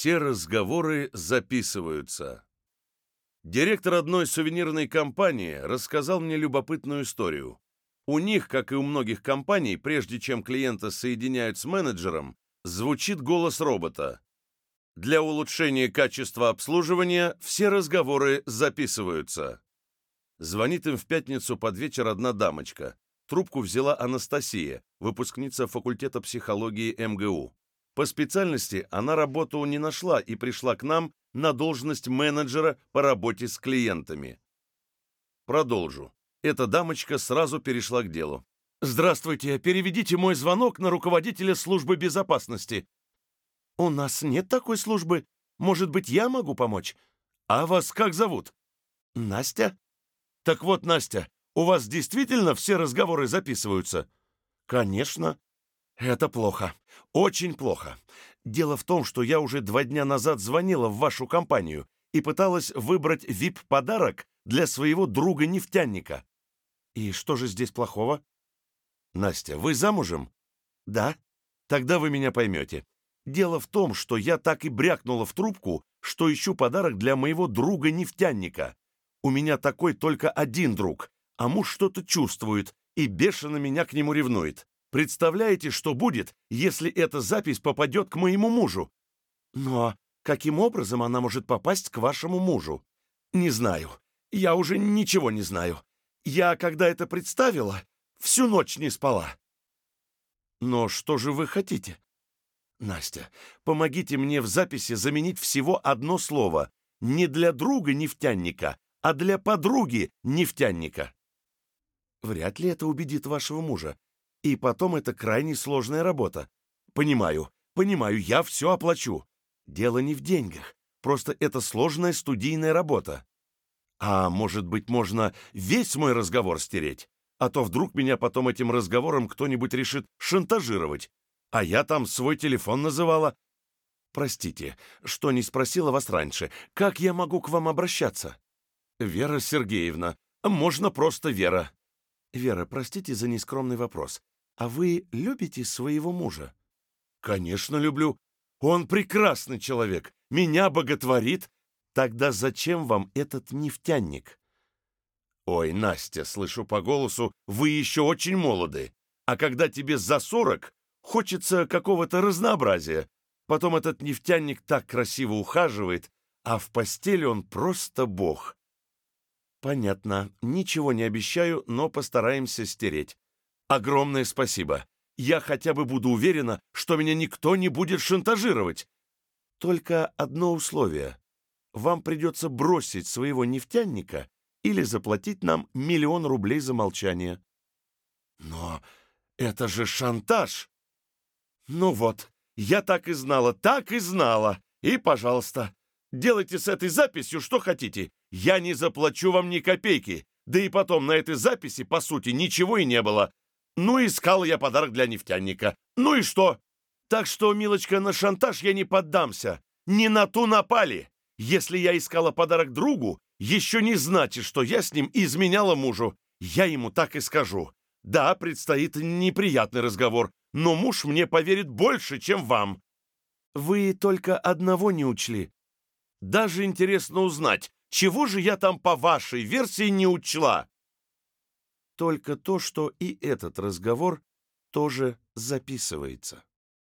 Все разговоры записываются. Директор одной сувенирной компании рассказал мне любопытную историю. У них, как и у многих компаний, прежде чем клиента соединяют с менеджером, звучит голос робота. Для улучшения качества обслуживания все разговоры записываются. Звонит им в пятницу под вечер одна дамочка. Трубку взяла Анастасия, выпускница факультета психологии МГУ. По специальности она работу не нашла и пришла к нам на должность менеджера по работе с клиентами. Продолжу. Эта дамочка сразу перешла к делу. «Здравствуйте, переведите мой звонок на руководителя службы безопасности». «У нас нет такой службы. Может быть, я могу помочь? А вас как зовут?» «Настя». «Так вот, Настя, у вас действительно все разговоры записываются?» «Конечно. Это плохо. Очень плохо. Дело в том, что я уже два дня назад звонила в вашу компанию и пыталась выбрать VIP-подарок для своего друга-нефтяника. И что же здесь плохого? Настя, вы замужем? Да. Тогда вы меня поймете. Дело в том, что я так и брякнула в трубку, что ищу подарок для моего друга-нефтяника. У меня такой только один друг, а муж что-то чувствует и бешено меня к нему ревнует. Представляете, что будет, если эта запись попадет к моему мужу? Но каким образом она может попасть к вашему мужу? Не знаю. Я уже ничего не знаю. Я, когда это представила, всю ночь не спала. Но что же вы хотите? Настя, помогите мне в записи заменить всего одно слово. Не для друга нефтяника, а для подруги нефтяника. Вряд ли это убедит вашего мужа. И потом это крайне сложная работа. Понимаю, понимаю, я все оплачу. Дело не в деньгах, просто это сложная студийная работа. А может быть, можно весь мой разговор стереть? А то вдруг меня потом этим разговором кто-нибудь решит шантажировать. А я там свой телефон называла. Простите, что не спросила вас раньше. Как я могу к вам обращаться? Вера Сергеевна. Можно просто Вера. Вера, простите за нескромный вопрос. «А вы любите своего мужа?» «Конечно люблю. Он прекрасный человек, меня боготворит. Тогда зачем вам этот нефтяник?» «Ой, Настя, слышу по голосу, вы еще очень молоды. А когда тебе за сорок, хочется какого-то разнообразия. Потом этот нефтяник так красиво ухаживает, а в постели он просто бог». «Понятно. Ничего не обещаю, но постараемся стереть. Огромное спасибо. Я хотя бы буду уверена, что меня никто не будет шантажировать. Только одно условие. Вам придется бросить своего нефтяника или заплатить нам миллион рублей за молчание. Но это же шантаж! Ну вот, я так и знала, так и знала. И, пожалуйста, делайте с этой записью что хотите. Я не заплачу вам ни копейки. Да и потом, на этой записи, по сути, ничего и не было. Ну, искал я подарок для нефтяника. Ну и что? Так что, милочка, на шантаж я не поддамся. Не на ту напали. Если я искала подарок другу, еще не значит, что я с ним изменяла мужу. Я ему так и скажу. Да, предстоит неприятный разговор, но муж мне поверит больше, чем вам. Вы только одного не учли. Даже интересно узнать, чего же я там по вашей версии не учла? Только то, что и этот разговор тоже записывается.